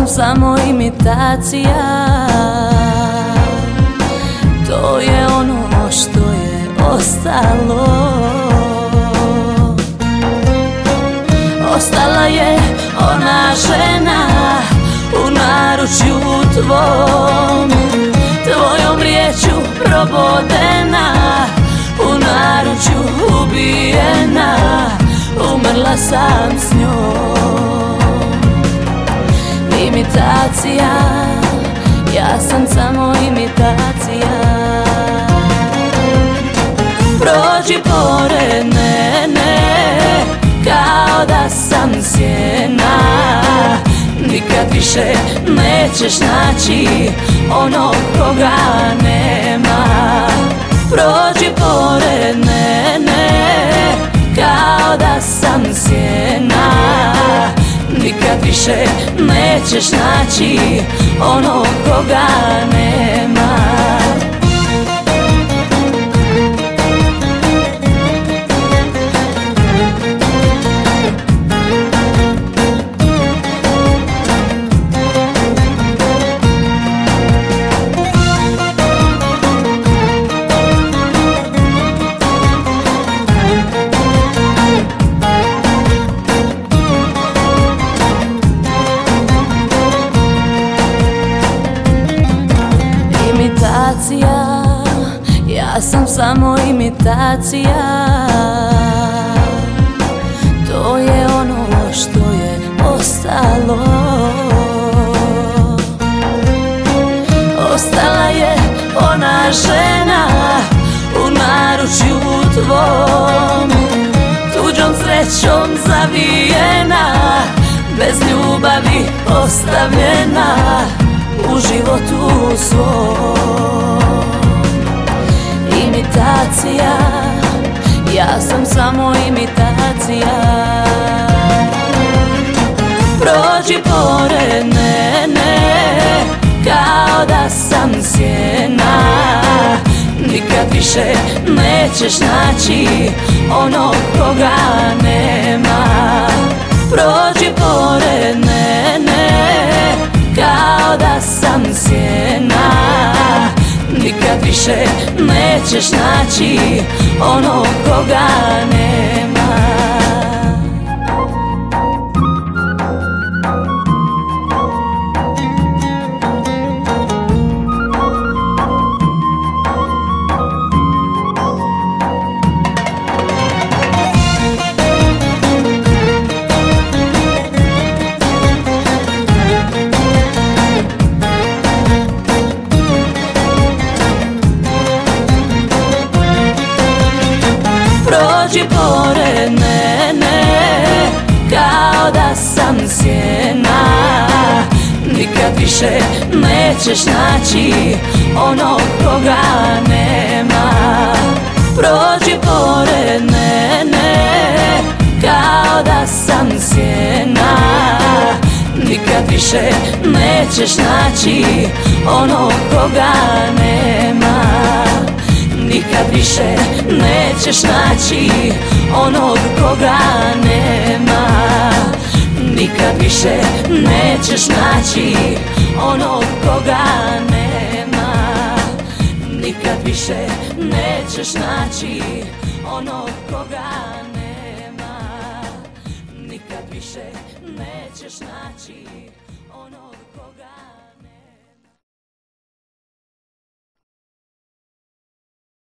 Sam samo imitacija. To je ono što je ostalo. Ostala je ona žena u naručju tvom Tvojom riječu probodena u naručju ubijena Umrla sam s njom Imitacija, ja sam samo imitacija. Prođi pored mene kao da sam sjena. Nikad više nećeš naći ono koga nema. Prođi pored mene kao više nećeš naći ono koga nema Sam samo imitacija. To je ono što je ostalo. Ostala je ona žena u naručju tvom. Tuđom srećom zavijena Bez ljubavi ostavljena u životu svom Imitacija, ja sam samo imitacija. Prođi pored mene kao da sam sjena. Nikad više nećeš naći ono koga nema. Prođi pored više nećeš naći ono koga nema Pored mene kao da sam sjena. Nikad više nećeš naći ono koga nema. Prođi pored mene kao da sam sjena. Nikad više nećeš naći ono koga nema Nikad više nećeš naći onog koga nema. Nikad više nećeš naći onog koga nema. Nikad više nećeš naći onog koga nema. Nikad više nećeš naći